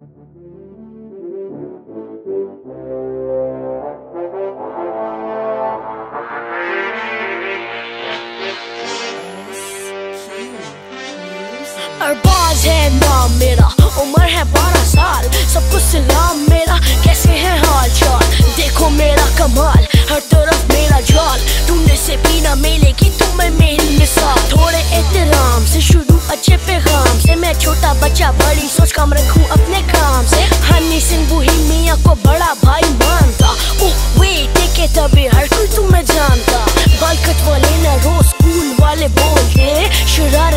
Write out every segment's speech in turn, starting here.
अरबाज है नाम मेरा, उम्र है बारह साल, सब कुछ सलाम मेरा, कैसे है हाल चाल? देखो मेरा कमाल, हर तरफ़ मेरा जाल, ढूँढने से पीना मिलेगी तुम्हें मेरी मिसाल। थोड़े एहतराम से शुरू, अच्छे पैगाम से, मैं छोटा बच्चा, बड़ी सोच कम रखूँ। देखे तभी हर कोई तुम्हें जानता। बालकट कटवा लेना रोज स्कूल वाले शरारतें मेरी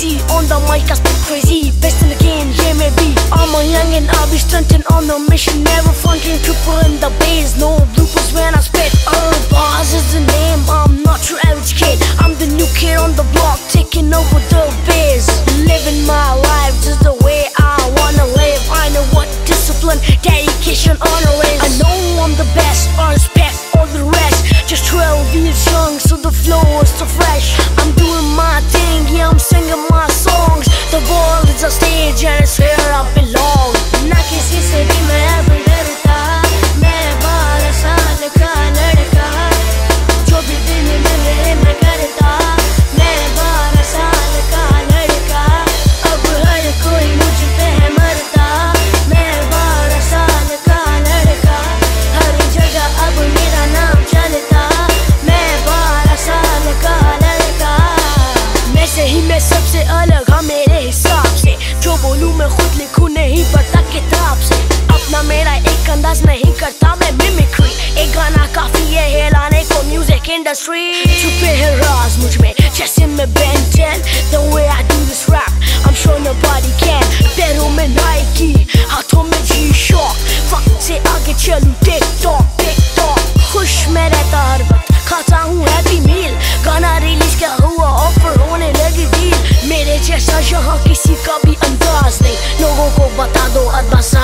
On the mic I spit crazy. Best in the game, yeah maybe I'm a young and I'll be stunting on the mission. Never fronting triple in the base No bloopers when I spit. Oh, bars is लूँ मैं खुद लिखू, नहीं पढ़ता किताब से अपना मेरा एक अंदाज नहीं करता, मैं मिमिक्री एक गाना काफ़ी है हेलाने को म्यूज़िक इंडस्ट्री छुपे है राज मुझमें, जैसे मैं Ben ten The way I do this rap, I'm sure nobody can पैरों में नाइकी हाथों में जी शॉक फक से आगे चलूँ टेक matado at basa